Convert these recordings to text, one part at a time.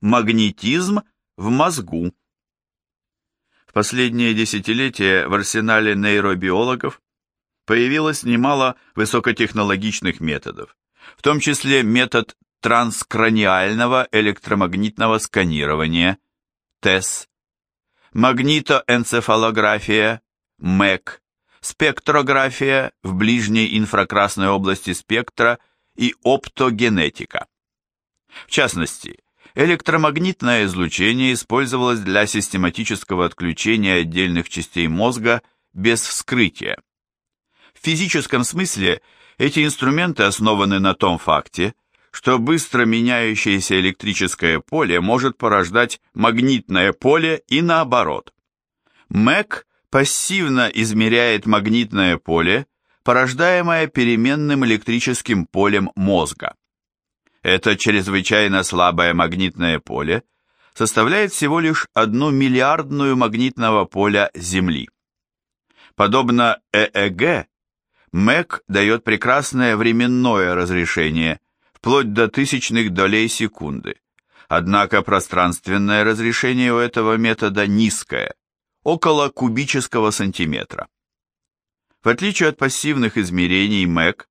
Магнетизм в мозгу. В последние десятилетия в арсенале нейробиологов появилось немало высокотехнологичных методов, в том числе метод транскраниального электромагнитного сканирования, ТЭС, магнитоэнцефалография, МЭК, спектрография в ближней инфракрасной области спектра и оптогенетика. В частности, электромагнитное излучение использовалось для систематического отключения отдельных частей мозга без вскрытия. В физическом смысле эти инструменты основаны на том факте, что быстро меняющееся электрическое поле может порождать магнитное поле и наоборот. МЭК пассивно измеряет магнитное поле, порождаемое переменным электрическим полем мозга. Это чрезвычайно слабое магнитное поле составляет всего лишь одну миллиардную магнитного поля Земли. Подобно ЭЭГ, МЭК дает прекрасное временное разрешение, вплоть до тысячных долей секунды. Однако пространственное разрешение у этого метода низкое, около кубического сантиметра. В отличие от пассивных измерений МЭК,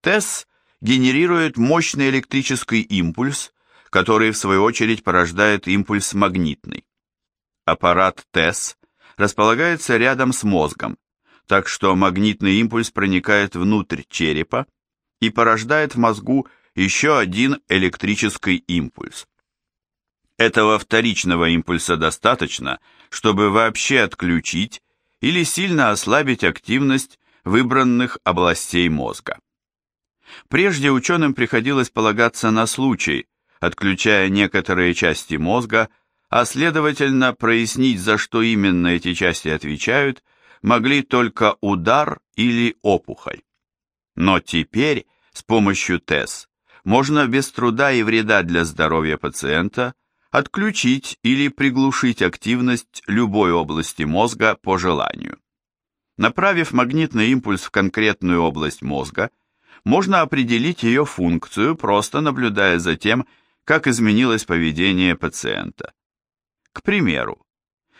ТЭС генерирует мощный электрический импульс, который в свою очередь порождает импульс магнитный. Аппарат ТЭС располагается рядом с мозгом, так что магнитный импульс проникает внутрь черепа и порождает в мозгу еще один электрический импульс. Этого вторичного импульса достаточно, чтобы вообще отключить или сильно ослабить активность выбранных областей мозга. Прежде ученым приходилось полагаться на случай, отключая некоторые части мозга, а следовательно прояснить, за что именно эти части отвечают, могли только удар или опухоль. Но теперь с помощью ТЭС можно без труда и вреда для здоровья пациента отключить или приглушить активность любой области мозга по желанию. Направив магнитный импульс в конкретную область мозга, можно определить ее функцию, просто наблюдая за тем, как изменилось поведение пациента. К примеру,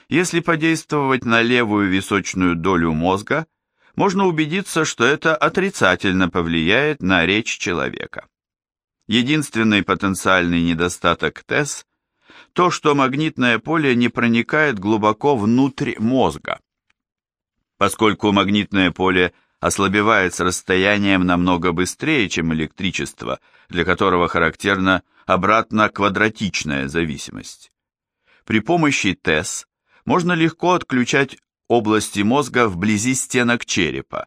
если подействовать на левую височную долю мозга, можно убедиться, что это отрицательно повлияет на речь человека. Единственный потенциальный недостаток ТЭС – то, что магнитное поле не проникает глубоко внутрь мозга. Поскольку магнитное поле ослабевает с расстоянием намного быстрее, чем электричество, для которого характерна обратно-квадратичная зависимость. При помощи ТЭС можно легко отключать области мозга вблизи стенок черепа,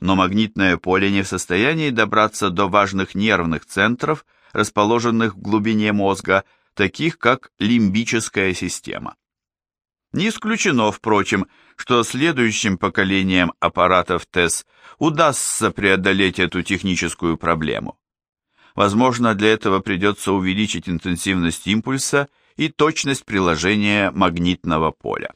но магнитное поле не в состоянии добраться до важных нервных центров, расположенных в глубине мозга, таких как лимбическая система. Не исключено, впрочем, что следующим поколениям аппаратов ТЭС удастся преодолеть эту техническую проблему. Возможно, для этого придется увеличить интенсивность импульса и точность приложения магнитного поля.